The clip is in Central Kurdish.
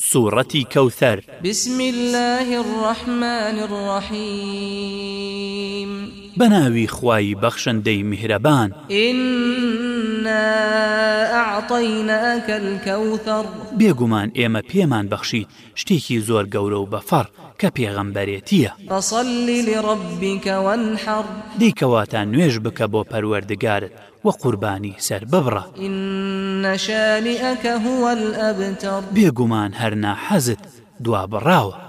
سوورەتی کەوتەر بسم الله الرحمن الرحیم بەناوی خوای بەخشندەی میهرەبان إن أعطيناك الكوثر بێگومان ئێمە پێمان بەخشیت شتێکی زۆر گەورە و بەفەڕ کە پێغەمبەرێتیە فصلی لڕبیکەوەحڕ دیکەواتان نوێژ بکە بۆ پەروەردگارت وە قوربانی سەر ببڕە نەشەلیەکە هوە ئەبتە بێگومان هەرنا حەزت دوا بڕاوە